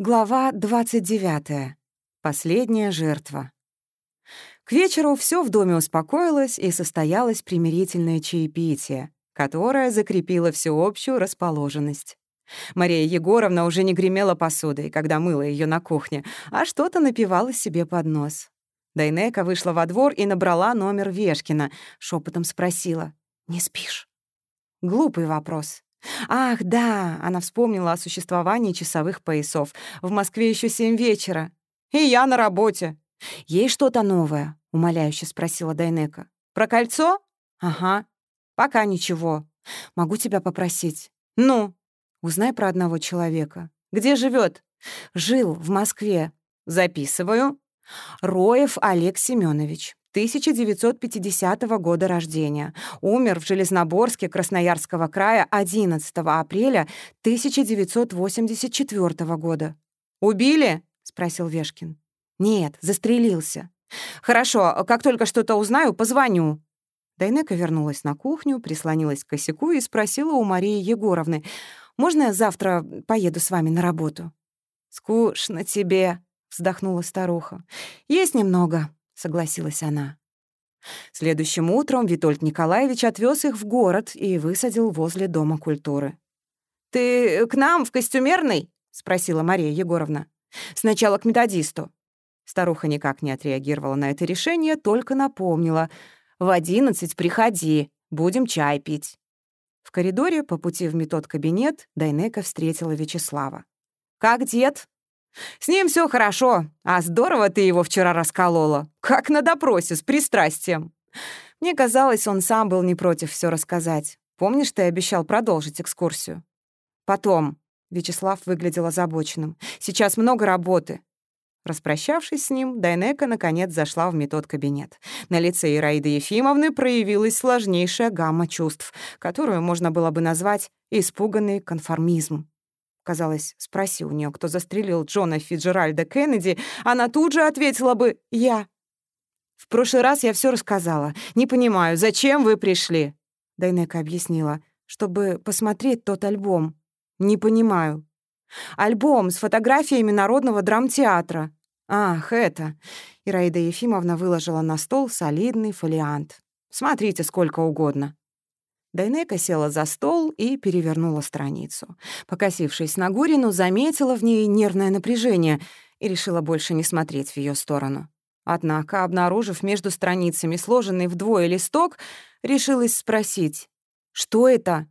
Глава 29. Последняя жертва. К вечеру все в доме успокоилось и состоялось примирительное чаепитие, которое закрепило всеобщую расположенность. Мария Егоровна уже не гремела посудой, когда мыла ее на кухне, а что-то напивала себе под нос. Дайнека вышла во двор и набрала номер Вешкина, шепотом спросила «Не спишь?». Глупый вопрос. Ах, да, она вспомнила о существовании часовых поясов. В Москве еще семь вечера. И я на работе. Есть что-то новое? Умоляюще спросила Дайнека. Про кольцо? Ага. Пока ничего. Могу тебя попросить? Ну? Узнай про одного человека. Где живет? Жил в Москве. Записываю. Роев Олег Семенович. 1950 года рождения. Умер в Железноборске Красноярского края 11 апреля 1984 года. «Убили?» — спросил Вешкин. «Нет, застрелился». «Хорошо, как только что-то узнаю, позвоню». Дайнека вернулась на кухню, прислонилась к косяку и спросила у Марии Егоровны, «Можно я завтра поеду с вами на работу?» «Скучно тебе», — вздохнула старуха. «Есть немного», — согласилась она. Следующим утром Витольд Николаевич отвез их в город и высадил возле Дома культуры. «Ты к нам в костюмерный?» — спросила Мария Егоровна. «Сначала к методисту». Старуха никак не отреагировала на это решение, только напомнила. «В одиннадцать приходи, будем чай пить». В коридоре по пути в метод-кабинет Дайнека встретила Вячеслава. «Как дед?» «С ним все хорошо, а здорово ты его вчера расколола, как на допросе с пристрастием». Мне казалось, он сам был не против все рассказать. Помнишь, ты обещал продолжить экскурсию? Потом. Вячеслав выглядел озабоченным. Сейчас много работы. Распрощавшись с ним, Дайнека наконец зашла в метод-кабинет. На лице Ираиды Ефимовны проявилась сложнейшая гамма чувств, которую можно было бы назвать «испуганный конформизм». Казалось, спроси у нее, кто застрелил Джона Фиджеральда Кеннеди, она тут же ответила бы «Я». «В прошлый раз я все рассказала. Не понимаю, зачем вы пришли?» Дайнека объяснила. «Чтобы посмотреть тот альбом». «Не понимаю». «Альбом с фотографиями Народного драмтеатра». «Ах, это...» Ираида Ефимовна выложила на стол солидный фолиант. «Смотрите сколько угодно». Дайнека села за стол и перевернула страницу. Покосившись на Гурину, заметила в ней нервное напряжение и решила больше не смотреть в ее сторону. Однако, обнаружив между страницами сложенный вдвое листок, решилась спросить, «Что это?»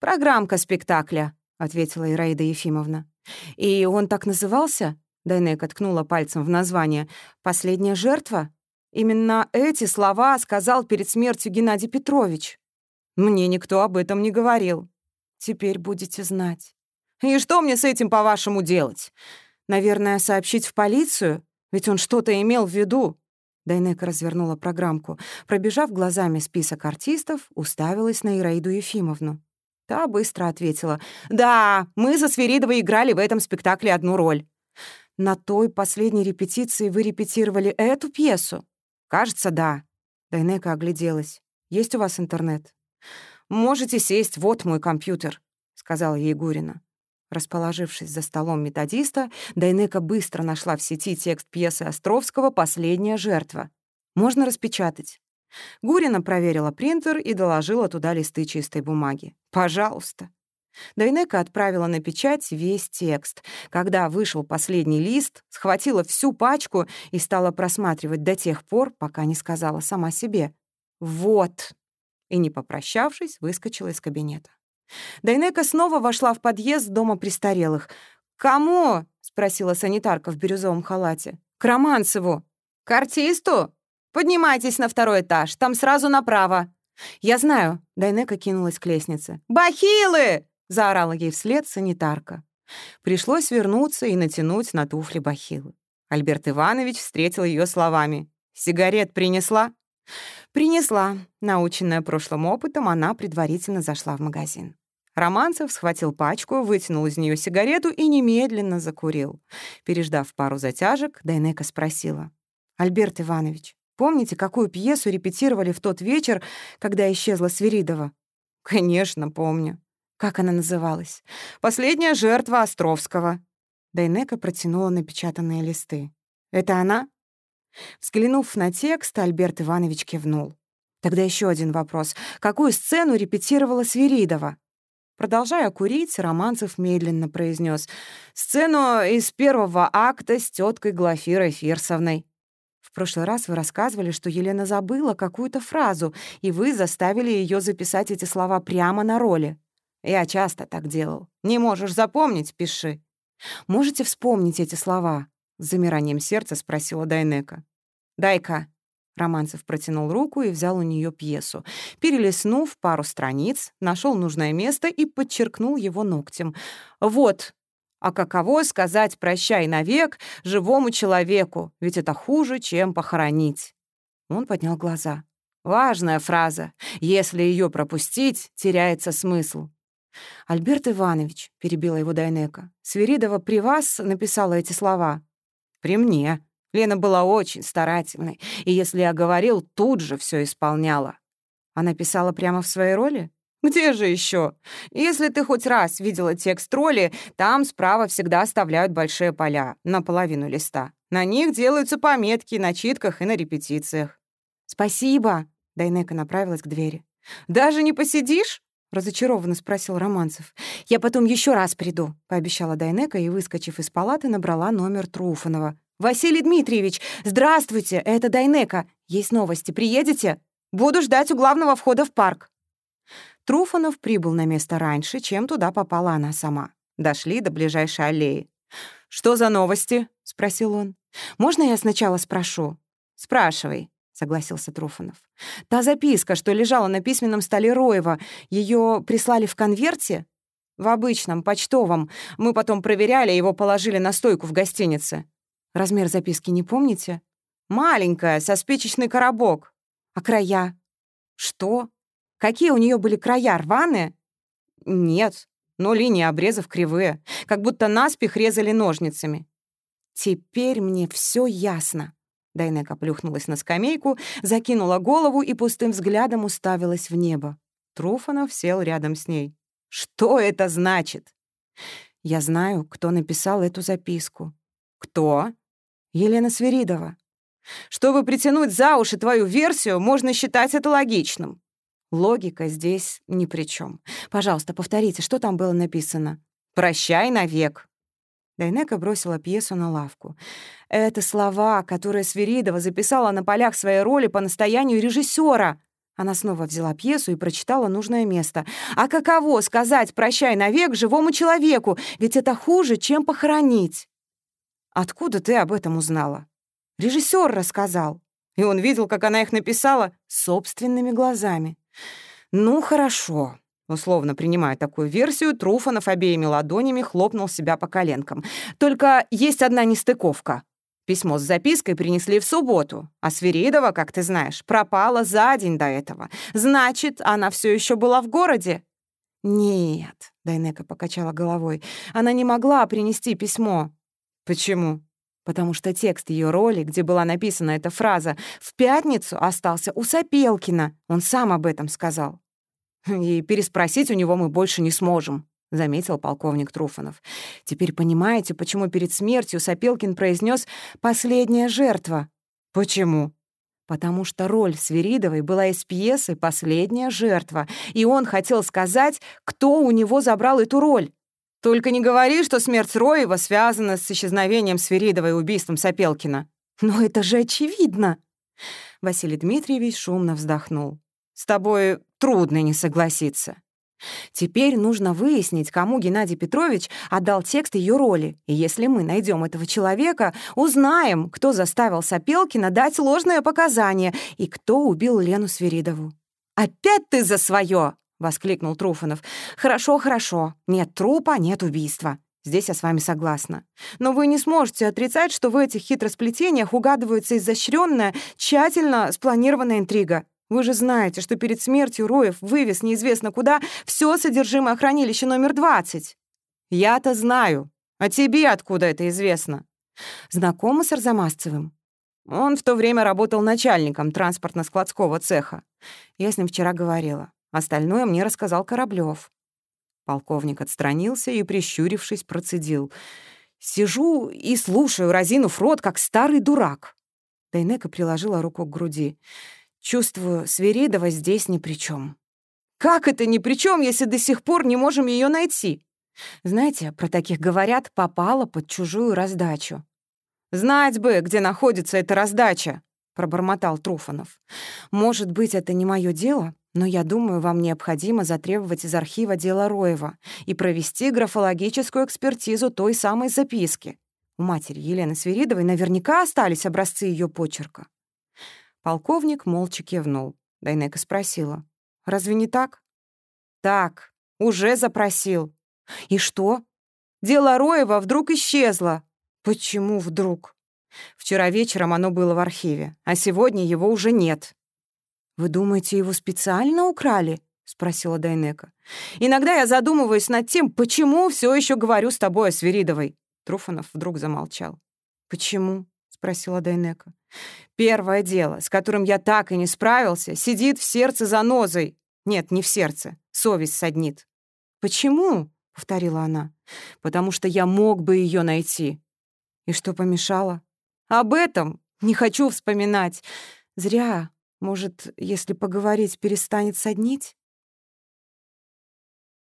«Программка спектакля», — ответила Ираида Ефимовна. «И он так назывался?» — Дайнека ткнула пальцем в название. «Последняя жертва?» Именно эти слова сказал перед смертью Геннадий Петрович. Мне никто об этом не говорил. Теперь будете знать. И что мне с этим, по-вашему, делать? Наверное, сообщить в полицию? Ведь он что-то имел в виду. Дайнека развернула программку. Пробежав глазами список артистов, уставилась на Ираиду Ефимовну. Та быстро ответила. «Да, мы за Сверидова играли в этом спектакле одну роль». «На той последней репетиции вы репетировали эту пьесу?» «Кажется, да». Дайнека огляделась. «Есть у вас интернет?» «Можете сесть, вот мой компьютер», — сказала ей. Расположившись за столом методиста, Дайнека быстро нашла в сети текст пьесы Островского «Последняя жертва». «Можно распечатать». Гурина проверила принтер и доложила туда листы чистой бумаги. «Пожалуйста». Дайнека отправила на печать весь текст. Когда вышел последний лист, схватила всю пачку и стала просматривать до тех пор, пока не сказала сама себе. «Вот, и, не попрощавшись, выскочила из кабинета. Дайнека снова вошла в подъезд дома престарелых. «Кому?» — спросила санитарка в бирюзовом халате. «К Романцеву». «К артисту? Поднимайтесь на второй этаж, там сразу направо». «Я знаю», — Дайнека кинулась к лестнице. «Бахилы!» — заорала ей вслед санитарка. Пришлось вернуться и натянуть на туфли бахилы. Альберт Иванович встретил ее словами. «Сигарет принесла?» Принесла. Наученная прошлым опытом, она предварительно зашла в магазин. Романцев схватил пачку, вытянул из нее сигарету и немедленно закурил. Переждав пару затяжек, Дайнека спросила. «Альберт Иванович, помните, какую пьесу репетировали в тот вечер, когда исчезла Свиридова?» «Конечно, помню». «Как она называлась?» «Последняя жертва Островского». Дайнека протянула напечатанные листы. «Это она?» Взглянув на текст, Альберт Иванович кивнул. Тогда еще один вопрос. Какую сцену репетировала Свиридова? Продолжая курить, Романцев медленно произнес «Сцену из первого акта с теткой Глафирой Фирсовной». В прошлый раз вы рассказывали, что Елена забыла какую-то фразу, и вы заставили ее записать эти слова прямо на роли. Я часто так делал. Не можешь запомнить — пиши. Можете вспомнить эти слова? С замиранием сердца спросила Дайнека. «Дай-ка». Романцев протянул руку и взял у нее пьесу. Перелистнув пару страниц, нашел нужное место и подчеркнул его ногтем. «Вот, а каково сказать «прощай навек» живому человеку, ведь это хуже, чем похоронить. Он поднял глаза. Важная фраза. Если ее пропустить, теряется смысл. «Альберт Иванович», — перебила его Дайнека, — «Свиридова при вас написала эти слова». «При мне», Лена была очень старательной, и если я говорил, тут же все исполняла. Она писала прямо в своей роли? Где же еще? Если ты хоть раз видела текст роли, там справа всегда оставляют большие поля, наполовину листа. На них делаются пометки на читках и на репетициях. «Спасибо», — Дайнека направилась к двери. «Даже не посидишь?» — разочарованно спросил Романцев. «Я потом еще раз приду», — пообещала Дайнека и, выскочив из палаты, набрала номер Труфанова. «Василий Дмитриевич, здравствуйте, это Дайнека. Есть новости, приедете? Буду ждать у главного входа в парк». Труфанов прибыл на место раньше, чем туда попала она сама. Дошли до ближайшей аллеи. «Что за новости?» — спросил он. «Можно я сначала спрошу?» «Спрашивай», — согласился Труфанов. «Та записка, что лежала на письменном столе Роева, ее прислали в конверте?» «В обычном, почтовом. Мы потом проверяли, его положили на стойку в гостинице». Размер записки не помните? Маленькая, со спичечный коробок. А края? Что? Какие у нее были края, рваные? Нет, но линии обрезов кривые, как будто наспех резали ножницами. Теперь мне все ясно. Дайнека плюхнулась на скамейку, закинула голову и пустым взглядом уставилась в небо. Труфанов сел рядом с ней. «Что это значит?» «Я знаю, кто написал эту записку». «Кто?» Елена Свиридова. Чтобы притянуть за уши твою версию, можно считать это логичным. Логика здесь ни при чем. Пожалуйста, повторите, что там было написано. «Прощай навек». Дайнека бросила пьесу на лавку. Это слова, которые Свиридова записала на полях своей роли по настоянию режиссера. Она снова взяла пьесу и прочитала нужное место. «А каково сказать «прощай навек» живому человеку? Ведь это хуже, чем похоронить». Откуда ты об этом узнала? Режиссер рассказал. И он видел, как она их написала собственными глазами. Ну, хорошо. Условно принимая такую версию, Труфанов обеими ладонями хлопнул себя по коленкам. Только есть одна нестыковка. Письмо с запиской принесли в субботу, а Свиридова, как ты знаешь, пропала за день до этого. Значит, она все еще была в городе? Нет, Дайнека покачала головой. Она не могла принести письмо. Почему? Потому что текст ее роли, где была написана эта фраза, в пятницу остался у Сапелкина. Он сам об этом сказал. И переспросить у него мы больше не сможем, заметил полковник Труфанов. Теперь понимаете, почему перед смертью Сапелкин произнес «последняя жертва». Почему? Потому что роль Свиридовой была из пьесы «Последняя жертва», и он хотел сказать, кто у него забрал эту роль. Только не говори, что смерть Роева связана с исчезновением Свиридова и убийством Сапелкина. Но это же очевидно. Василий Дмитриевич шумно вздохнул. С тобой трудно не согласиться. Теперь нужно выяснить, кому Геннадий Петрович отдал текст ее роли. И если мы найдем этого человека, узнаем, кто заставил Сапелкина дать ложное показание и кто убил Лену Свиридову. «Опять ты за свое!» — воскликнул Труфанов. «Хорошо, хорошо. Нет трупа, нет убийства. Здесь я с вами согласна. Но вы не сможете отрицать, что в этих хитросплетениях угадывается изощренная, тщательно спланированная интрига. Вы же знаете, что перед смертью Роев вывез неизвестно куда все содержимое хранилища номер 20. Я-то знаю. А тебе откуда это известно? Знакома с Арзамасцевым? Он в то время работал начальником транспортно-складского цеха. Я с ним вчера говорила. Остальное мне рассказал Кораблёв. Полковник отстранился и, прищурившись, процедил. Сижу и слушаю, разинув рот, как старый дурак. Дайнека приложила руку к груди. Чувствую, Свиридова здесь ни при чем. Как это ни при чем, если до сих пор не можем ее найти? Знаете, про таких говорят, попала под чужую раздачу. Знать бы, где находится эта раздача, пробормотал Труфанов. Может быть, это не мое дело, но я думаю, вам необходимо затребовать из архива дела Роева и провести графологическую экспертизу той самой записки. У матери Елены Свиридовой наверняка остались образцы ее почерка. Полковник молча кивнул. Дайнека спросила. «Разве не так?» «Так, уже запросил». «И что?» «Дело Роева вдруг исчезло». «Почему вдруг?» «Вчера вечером оно было в архиве, а сегодня его уже нет». «Вы думаете, его специально украли?» — спросила Дайнека. «Иногда я задумываюсь над тем, почему все еще говорю с тобой о Свиридовой». Труфанов вдруг замолчал. «Почему?» — спросила Дайнека. «Первое дело, с которым я так и не справился, сидит в сердце занозой. Нет, не в сердце. Совесть саднит». «Почему?» — повторила она. «Потому что я мог бы ее найти». «И что помешало?» «Об этом не хочу вспоминать. Зря. Может, если поговорить, перестанет соднить?»